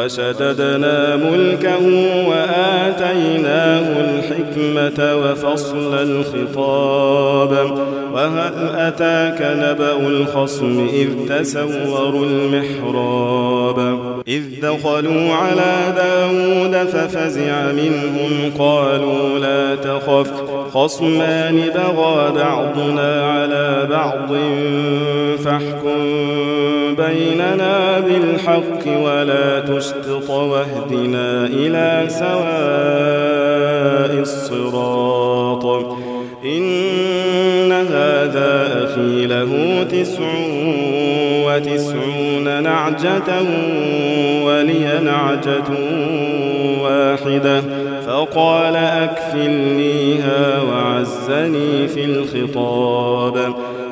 وشددنا ملكه وآتيناه الحكمة وفصل الخطاب. وهل أتاك نبأ الخصم إذ تسوروا المحراب؟ إذ دخلوا على داود ففزع منهم قالوا لا تخف خصمان بغى بعضنا على بعض فاحكم بيننا بالحق ولا تشتط واهدنا إلى سواء الصراط. إن هذا أخي له تسع وتسعون نعجة ولي نعجة واحدة فقال أكفلنيها وعزني في الخطاب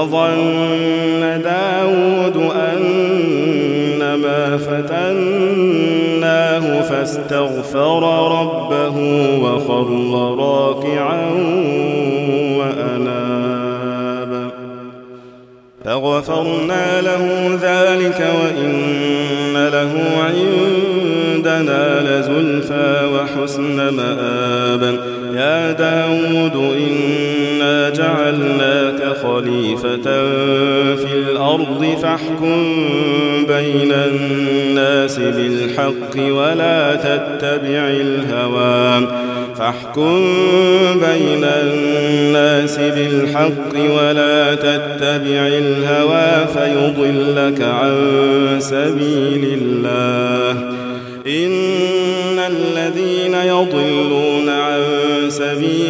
وظن داود أنما فتناه فاستغفر ربه وخر راكعا وأناب. فغفرنا له ذلك وإن له عندنا لزلفى وحسن مآب. يا داود إنا جعلناك خليفة في الأرض فاحكم بين الناس بالحق ولا تتبع الهوى. فاحكم بين الناس بالحق ولا تتبع الهوى فيضلك عن سبيل الله. إن الذين يضلون عن سبيل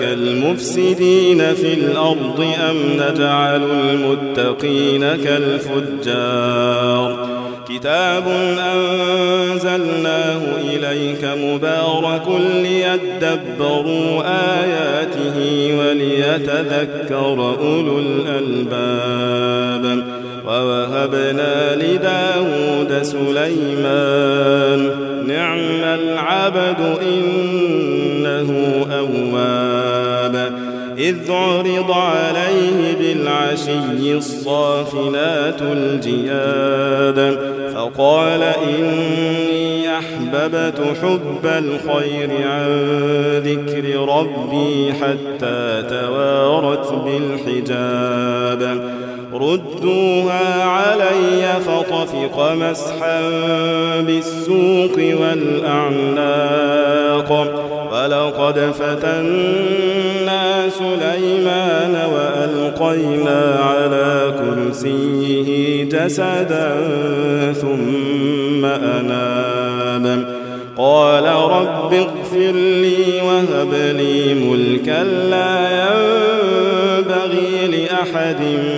كالمفسدين في الأرض أم نجعل المتقين كالفجار؟ كتاب أنزلناه إليك مبارك ليدبروا آياته وليتذكر أولو الألباب. ووهبنا لداود سليمان نعم العبد إنه أواب. إذ عرض عليه بالعشي الصافنات الجياد فقال إني أحببت حب الخير عن ذكر ربي حتى توارت بالحجاب. ردوها علي فطفق مسحا بالسوق والأعناق. ولقد فتنا سليمان وألقينا على كرسيه جسدا ثم أناب. قال رب اغفر لي وهب لي ملكا لا ينبغي لأحد من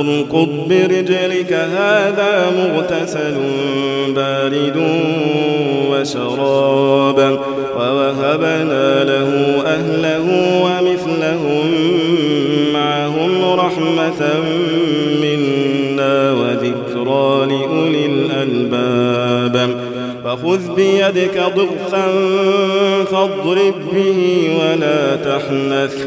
اركض برجلك هذا مغتسل بارد وشراب. ووهبنا له أهله ومثلهم معهم رحمة منا وذكرى لأولي الألباب. فخذ بيدك ضغثا فاضرب به ولا تحنث.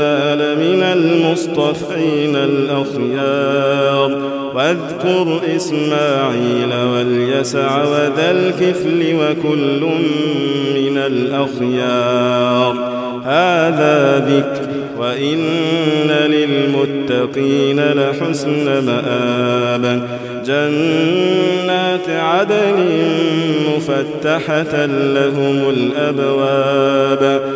عندنا لمن المصطفين الأخيار. واذكر إسماعيل واليسع وذا الكفل وكل من الأخيار. هذا ذكر وإن للمتقين لحسن مآب. جنات عدن مفتحة لهم الأبواب.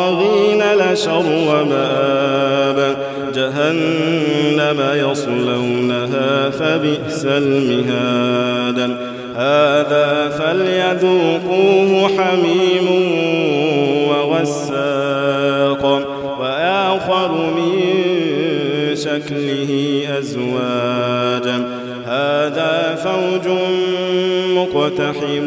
للطاغين لشر مآب جهنم يصلونها فبئس المهاد. هذا فليذوقوه حميم وغساق وآخر من شكله أزواجا هذا فوج مقتحم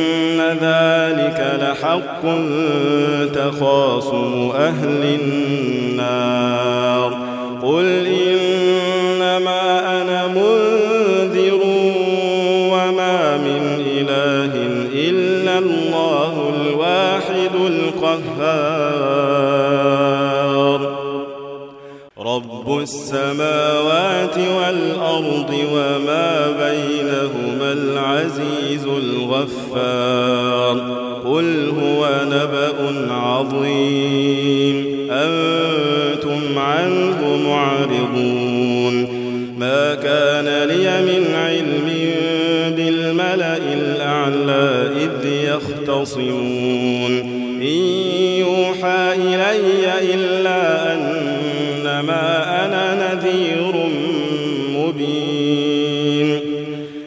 ذلك لحق تخاصم أهل النار. قل إنما أنا منذر وما من إله إلا الله الواحد القهار. رب السماوات والأرض وما بينهما العزيز الغفار. قل هو نبأ عظيم. أنتم عنه معرضون. ما كان لي من علم بالملأ الأعلى إذ يختصمون.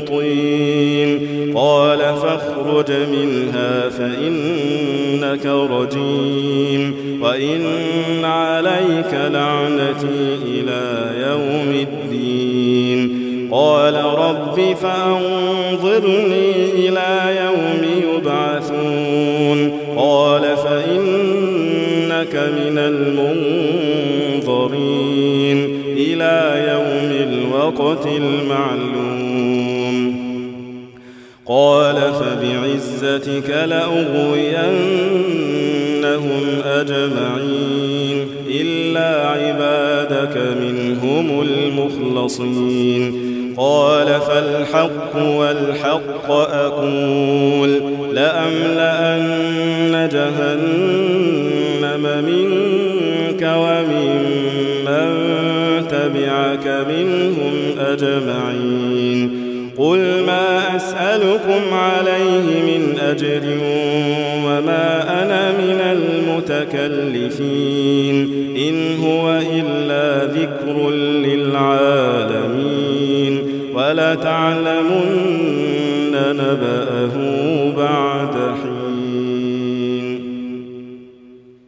طين. قال فاخرج منها فإنك رجيم. وإن عليك لعنتي إلى يوم الدين. قال رب فأنظرني إلى يوم الوقت المعلوم قال فبعزتك لأغوينهم أجمعين إلا عبادك منهم المخلصين قال فالحق والحق أقول لأملأن جهنم منك تبعك منهم أجمعين قل ما أسألكم عليه من أجر وما أنا من المتكلفين إن هو إلا ذكر للعالمين ولتعلمن نبأه